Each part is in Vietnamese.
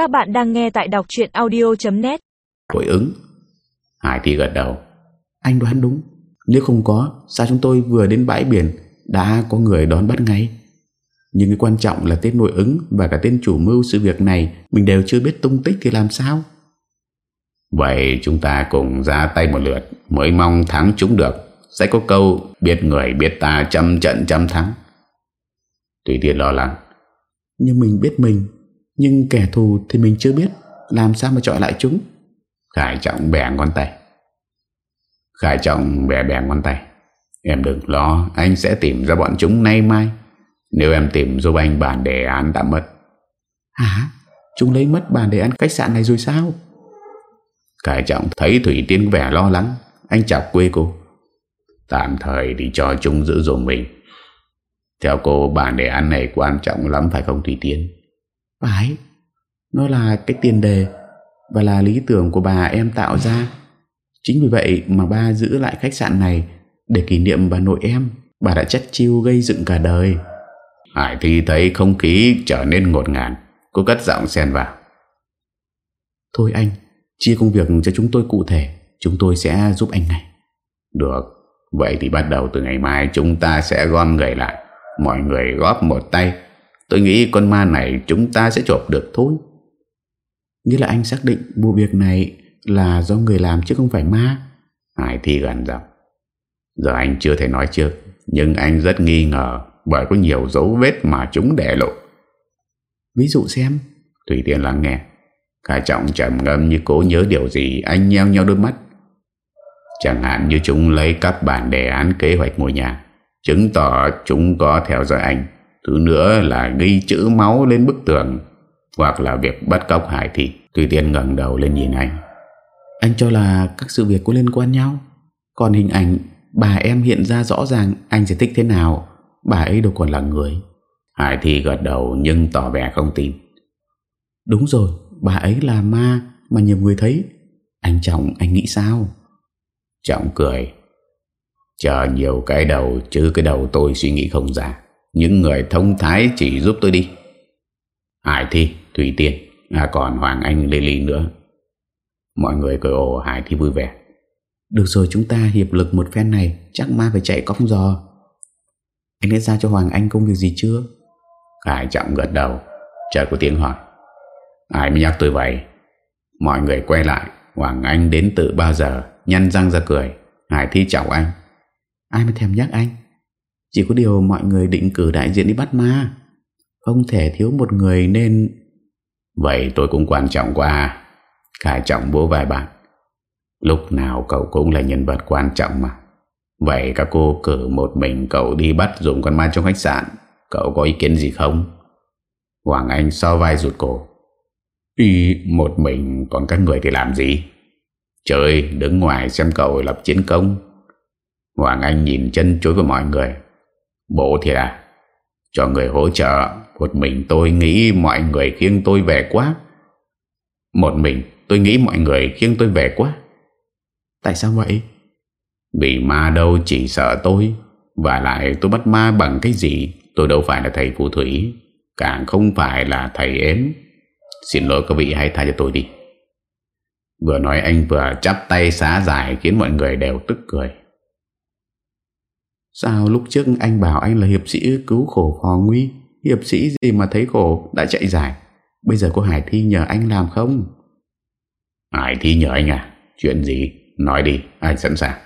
Các bạn đang nghe tại đọc chuyện audio.net Hồi ứng. Hải Thi gật đầu. Anh đoán đúng. Nếu không có Sao chúng tôi vừa đến bãi biển Đã có người đón bắt ngay? Nhưng cái quan trọng là tên nội ứng Và cả tên chủ mưu sự việc này Mình đều chưa biết tung tích thì làm sao? Vậy chúng ta cùng ra tay một lượt Mới mong thắng chúng được. Sẽ có câu biết người biết ta trăm trận trăm thắng. Tùy tiện lo lắng. Nhưng mình biết mình Nhưng kẻ thù thì mình chưa biết Làm sao mà chọi lại chúng? Khải Trọng bẻ ngón tay. Khải Trọng bẻ bẻ ngón tay. Em đừng lo Anh sẽ tìm ra bọn chúng nay mai. Nếu em tìm giúp anh bản đề án đã mất. Hả? Chúng lấy mất bản đề án khách sạn này rồi sao? Khải Trọng thấy Thủy Tiên vẻ lo lắng. Anh chọc quê cô. Tạm thời thì cho chúng giữ dùm mình. Theo cô bản đề án này quan trọng lắm phải không Thủy Tiên Phải. Nó là cái tiền đề Và là lý tưởng của bà em tạo ra. Chính vì vậy mà ba giữ lại khách sạn này Để kỷ niệm bà nội em. Bà đã chất chiêu gây dựng cả đời. Hải Thi thấy không khí trở nên ngột ngạt. Cô cất giọng xen vào. Thôi anh Chia công việc cho chúng tôi cụ thể. Chúng tôi sẽ giúp anh ngay Được. Vậy thì bắt đầu từ ngày mai Chúng ta sẽ gom người lại. Mọi người góp một tay Tôi nghĩ con ma này chúng ta sẽ chộp được thôi. Nghĩa là anh xác định vụ việc này là do người làm chứ không phải ma. Hải Thi gần giọng. Giờ anh chưa thể nói trước, Nhưng anh rất nghi ngờ Bởi có nhiều dấu vết mà chúng để lộ. Ví dụ xem. Tùy tiện lắng nghe. Cả Trọng trầm ngâm như cố nhớ điều gì, Anh nheo nheo đôi mắt. Chẳng hạn như chúng lấy các bản đề án kế hoạch ngôi nhà, Chứng tỏ chúng có theo dõi anh. Thứ nữa là ghi chữ máu lên bức tường Hoặc là việc bắt cóc Hải Thị Tùy tiên ngẩng đầu lên nhìn anh. Anh cho là các sự việc có liên quan nhau. Còn hình ảnh bà em hiện ra rõ ràng Anh sẽ thích thế nào? Bà ấy đâu còn là người. Hải Thị gật đầu nhưng tỏ vẻ không tin. Đúng rồi Bà ấy là ma mà nhiều người thấy. Anh Trọng anh nghĩ sao? Trọng cười. Chờ nhiều cái đầu Chứ cái đầu tôi suy nghĩ không ra những người thông thái chỉ giúp tôi đi. Hải Thi Thủy Tiên à, Còn Hoàng Anh Lê Ly nữa. Mọi người cười ồ Hải Thi vui vẻ. Được rồi chúng ta hiệp lực một phen này Chắc ma phải chạy cong giò. Anh đã ra cho Hoàng Anh công việc gì chưa? Hải Trọng gật đầu Chợt có tiếng hỏi. Ai mới nhắc tôi vậy. Mọi người quay lại Hoàng Anh đến từ bao giờ Nhăn răng ra cười. Hải Thi chào anh. Ai mới thèm nhắc anh? Chỉ có điều mọi người định cử đại diện đi bắt ma. Không thể thiếu một người nên Vậy tôi cũng quan trọng quá. Khải trọng bố vài bạn. Lúc nào cậu cũng là nhân vật quan trọng mà. Vậy các cô cử một mình cậu đi bắt dùng con ma trong khách sạn. Cậu có ý kiến gì không? Hoàng Anh so vai rụt cổ. Ý một mình, còn các người thì làm gì? Trời đứng ngoài xem cậu lập chiến công. Hoàng Anh nhìn chân chối với mọi người. Bố thiệt à Cho người hỗ trợ. Một mình tôi nghĩ mọi người khiêng tôi về quá. Một mình tôi nghĩ mọi người khiêng tôi về quá. Tại sao vậy? Vì ma đâu chỉ sợ tôi Và lại tôi bắt ma bằng cái gì? Tôi đâu phải là thầy phù thủy Càng không phải là thầy ếm. Xin lỗi các vị hãy tha cho tôi đi. Vừa nói anh vừa chắp tay xá dài Khiến mọi người đều tức cười Sao lúc trước anh bảo anh là hiệp sĩ cứu khổ phò nguy Hiệp sĩ gì mà thấy khổ đã chạy dài. Bây giờ có Hải Thi nhờ anh làm không? Hải Thi nhờ anh à? Chuyện gì? Nói đi anh sẵn sàng?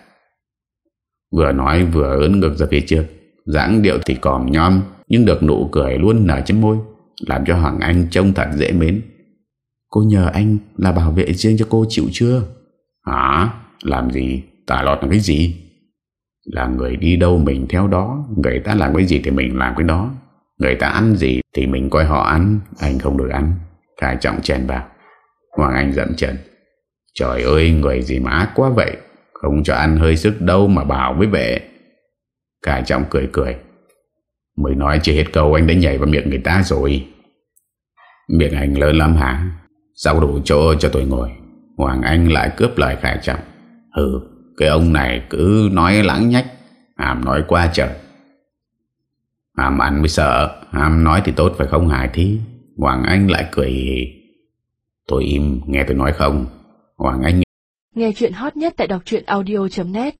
Vừa nói vừa ớn ngực ra phía trước. Dáng điệu thì còn nhom Nhưng được nụ cười luôn nở trên môi Làm cho Hoàng Anh trông thật dễ mến. Cô nhờ anh là bảo vệ riêng cho cô chịu chưa? Hả? Làm gì? Tả lọt là cái gì là người đi đâu mình theo đó, Người ta làm cái gì thì mình làm cái đó. Người ta ăn gì thì mình coi họ ăn, Anh không được ăn. Khải trọng chèn vào. Hoàng Anh giận trần Trời ơi, người gì mà ác quá vậy? Không cho ăn hơi sức đâu mà bảo với vệ Khải trọng cười cười. Mới nói chưa hết câu, anh đã nhảy vào miệng người ta rồi. Miệng anh lớn lắm hả? Sao đủ chỗ cho tôi ngồi. Hoàng Anh lại cướp lời Khải Trọng hừ cái ông này cứ nói lãng nhách, Hàm nói qua trời Hàm ăn mới sợ, Hàm nói thì tốt phải không Hải Thi Hoàng Anh lại cười Thôi im, nghe tôi nói không. Hoàng Anh Nghe chuyện hot nhất tại đọc truyện audio.net